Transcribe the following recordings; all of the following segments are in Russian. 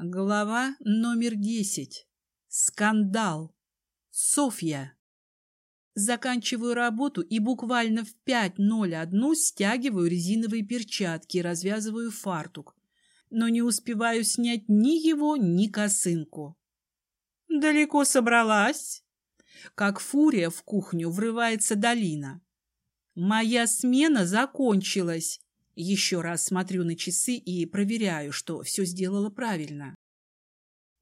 Глава номер десять. Скандал. Софья. Заканчиваю работу и буквально в 5.01 стягиваю резиновые перчатки и развязываю фартук. Но не успеваю снять ни его, ни косынку. «Далеко собралась?» Как фурия в кухню врывается долина. «Моя смена закончилась!» Еще раз смотрю на часы и проверяю, что все сделала правильно.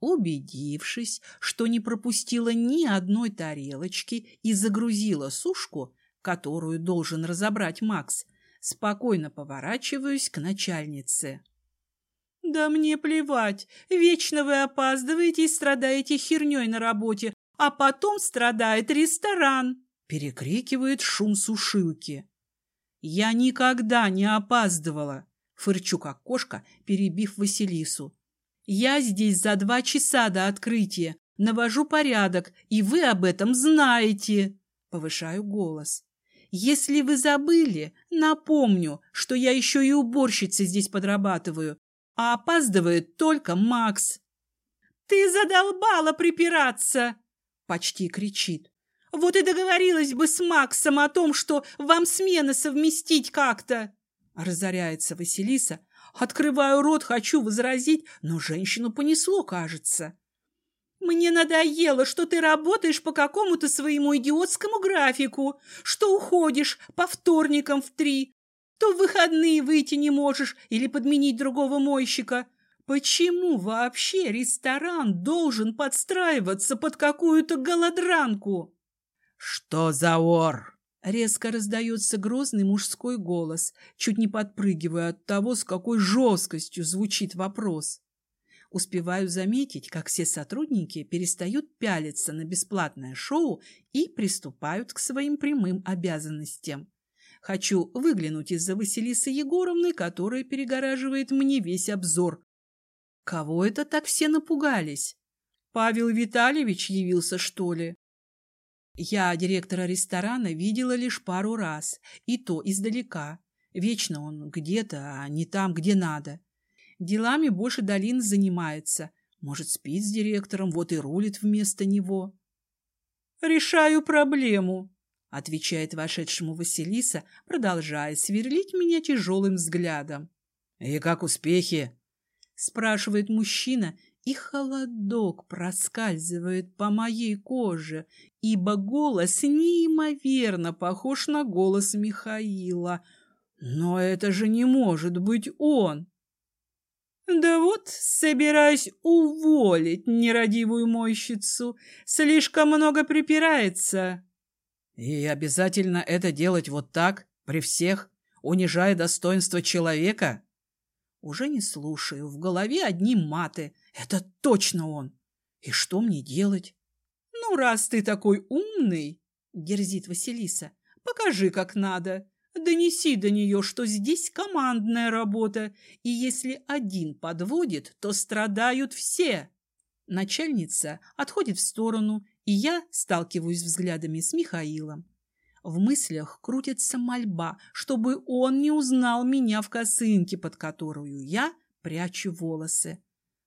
Убедившись, что не пропустила ни одной тарелочки и загрузила сушку, которую должен разобрать Макс, спокойно поворачиваюсь к начальнице. «Да мне плевать. Вечно вы опаздываете и страдаете херней на работе, а потом страдает ресторан!» Перекрикивает шум сушилки. «Я никогда не опаздывала!» Фырчу, как кошка, перебив Василису. «Я здесь за два часа до открытия, навожу порядок, и вы об этом знаете!» Повышаю голос. «Если вы забыли, напомню, что я еще и уборщицей здесь подрабатываю, а опаздывает только Макс». «Ты задолбала припираться!» — почти кричит. Вот и договорилась бы с Максом о том, что вам смены совместить как-то. Разоряется Василиса. Открываю рот, хочу возразить, но женщину понесло, кажется. Мне надоело, что ты работаешь по какому-то своему идиотскому графику, что уходишь по вторникам в три, то в выходные выйти не можешь или подменить другого мойщика. Почему вообще ресторан должен подстраиваться под какую-то голодранку? «Что за ор?» Резко раздается грозный мужской голос, чуть не подпрыгивая от того, с какой жесткостью звучит вопрос. Успеваю заметить, как все сотрудники перестают пялиться на бесплатное шоу и приступают к своим прямым обязанностям. Хочу выглянуть из-за Василисы Егоровны, которая перегораживает мне весь обзор. Кого это так все напугались? Павел Витальевич явился, что ли? Я директора ресторана видела лишь пару раз, и то издалека. Вечно он где-то, а не там, где надо. Делами больше Долин занимается. Может, спит с директором, вот и рулит вместо него. «Решаю проблему», — отвечает вошедшему Василиса, продолжая сверлить меня тяжелым взглядом. «И как успехи?» — спрашивает мужчина, и холодок проскальзывает по моей коже, ибо голос неимоверно похож на голос Михаила. Но это же не может быть он! Да вот, собираюсь уволить нерадивую мойщицу. Слишком много припирается. И обязательно это делать вот так, при всех, унижая достоинство человека? Уже не слушаю, в голове одни маты. Это точно он. И что мне делать? Ну, раз ты такой умный, дерзит Василиса, покажи, как надо. Донеси до нее, что здесь командная работа, и если один подводит, то страдают все. Начальница отходит в сторону, и я сталкиваюсь взглядами с Михаилом. В мыслях крутится мольба, чтобы он не узнал меня в косынке, под которую я прячу волосы.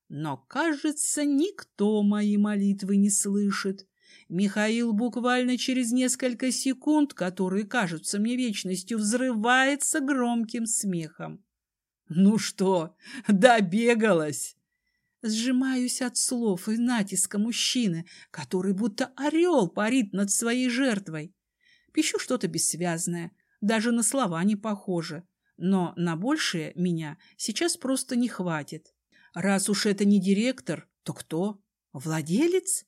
Но, кажется, никто мои молитвы не слышит. Михаил буквально через несколько секунд, которые кажутся мне вечностью, взрывается громким смехом. «Ну что, добегалась?» Сжимаюсь от слов и натиска мужчины, который будто орел парит над своей жертвой. Пищу что-то бессвязное, даже на слова не похоже. Но на большее меня сейчас просто не хватит. Раз уж это не директор, то кто? Владелец?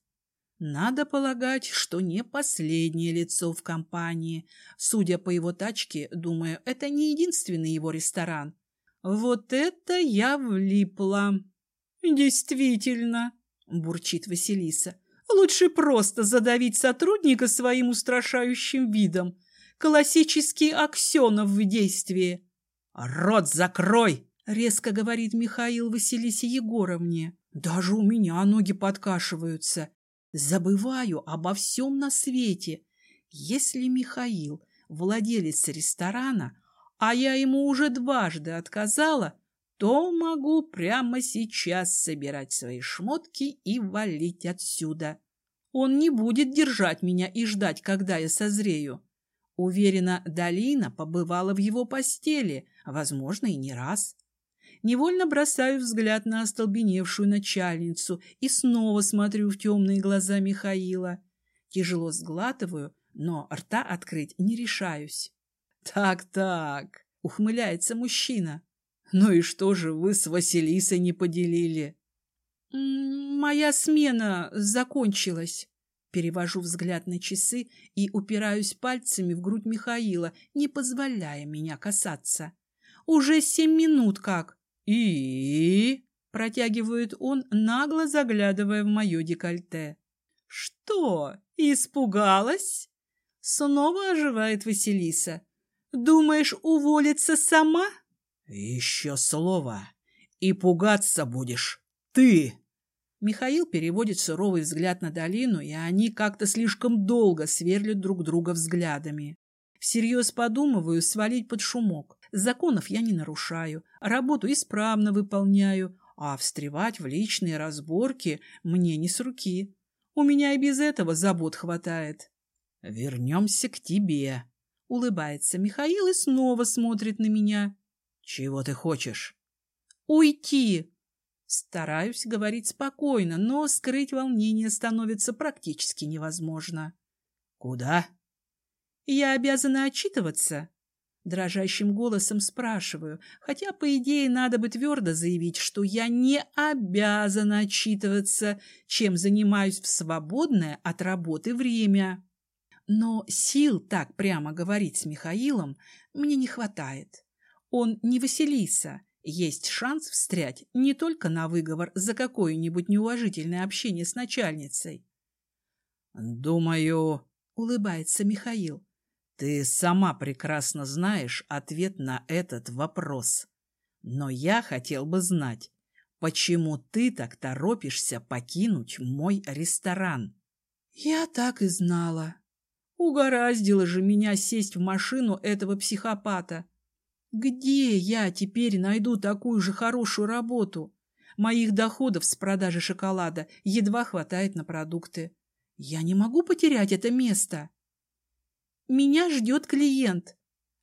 Надо полагать, что не последнее лицо в компании. Судя по его тачке, думаю, это не единственный его ресторан. Вот это я влипла. Действительно, бурчит Василиса. Лучше просто задавить сотрудника своим устрашающим видом. Классический Аксенов в действии. «Рот закрой!» — резко говорит Михаил Василисе Егоровне. Даже у меня ноги подкашиваются. Забываю обо всем на свете. Если Михаил владелец ресторана, а я ему уже дважды отказала, то могу прямо сейчас собирать свои шмотки и валить отсюда. Он не будет держать меня и ждать, когда я созрею. Уверена, Долина побывала в его постели, возможно, и не раз. Невольно бросаю взгляд на остолбеневшую начальницу и снова смотрю в темные глаза Михаила. Тяжело сглатываю, но рта открыть не решаюсь. «Так-так», — ухмыляется мужчина. «Ну и что же вы с Василисой не поделили?» «Моя смена закончилась». Перевожу взгляд на часы и упираюсь пальцами в грудь Михаила, не позволяя меня касаться. «Уже семь минут как!» «И?» — протягивает он, нагло заглядывая в мое декольте. «Что, испугалась?» Снова оживает Василиса. «Думаешь, уволиться сама?» «Еще слово, и пугаться будешь ты!» Михаил переводит суровый взгляд на долину, и они как-то слишком долго сверлят друг друга взглядами. Всерьез подумываю свалить под шумок. Законов я не нарушаю, работу исправно выполняю, а встревать в личные разборки мне не с руки. У меня и без этого забот хватает. «Вернемся к тебе», — улыбается Михаил и снова смотрит на меня. «Чего ты хочешь?» «Уйти!» Стараюсь говорить спокойно, но скрыть волнение становится практически невозможно. «Куда?» «Я обязана отчитываться?» Дрожащим голосом спрашиваю, хотя, по идее, надо бы твердо заявить, что я не обязана отчитываться, чем занимаюсь в свободное от работы время. Но сил так прямо говорить с Михаилом мне не хватает. Он не Василиса, есть шанс встрять не только на выговор за какое-нибудь неуважительное общение с начальницей. «Думаю...» — улыбается Михаил. «Ты сама прекрасно знаешь ответ на этот вопрос. Но я хотел бы знать, почему ты так торопишься покинуть мой ресторан?» «Я так и знала. Угораздило же меня сесть в машину этого психопата. Где я теперь найду такую же хорошую работу? Моих доходов с продажи шоколада едва хватает на продукты. Я не могу потерять это место. Меня ждет клиент.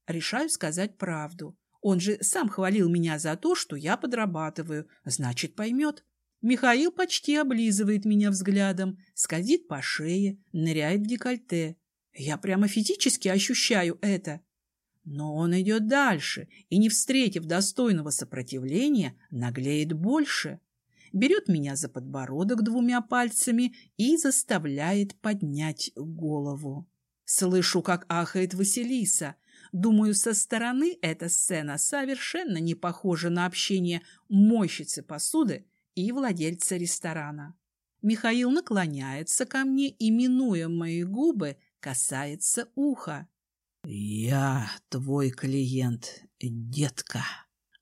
Решаю сказать правду. Он же сам хвалил меня за то, что я подрабатываю. Значит, поймет. Михаил почти облизывает меня взглядом, скользит по шее, ныряет в декольте. Я прямо физически ощущаю это. Но он идет дальше и, не встретив достойного сопротивления, наглеет больше. Берет меня за подбородок двумя пальцами и заставляет поднять голову. Слышу, как ахает Василиса. Думаю, со стороны эта сцена совершенно не похожа на общение мойщицы посуды и владельца ресторана. Михаил наклоняется ко мне и, минуя мои губы, касается уха. «Я твой клиент, детка!»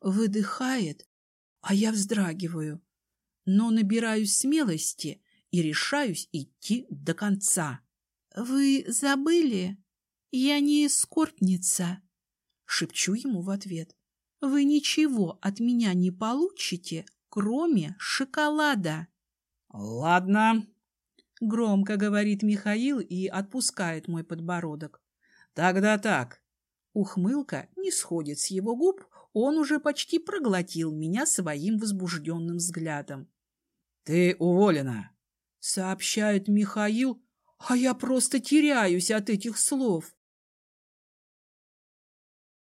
Выдыхает, а я вздрагиваю, но набираюсь смелости и решаюсь идти до конца. «Вы забыли? Я не эскортница!» Шепчу ему в ответ. «Вы ничего от меня не получите, кроме шоколада!» «Ладно!» Громко говорит Михаил и отпускает мой подбородок. Тогда так. Ухмылка не сходит с его губ, он уже почти проглотил меня своим возбужденным взглядом. «Ты уволена», — сообщает Михаил, а я просто теряюсь от этих слов.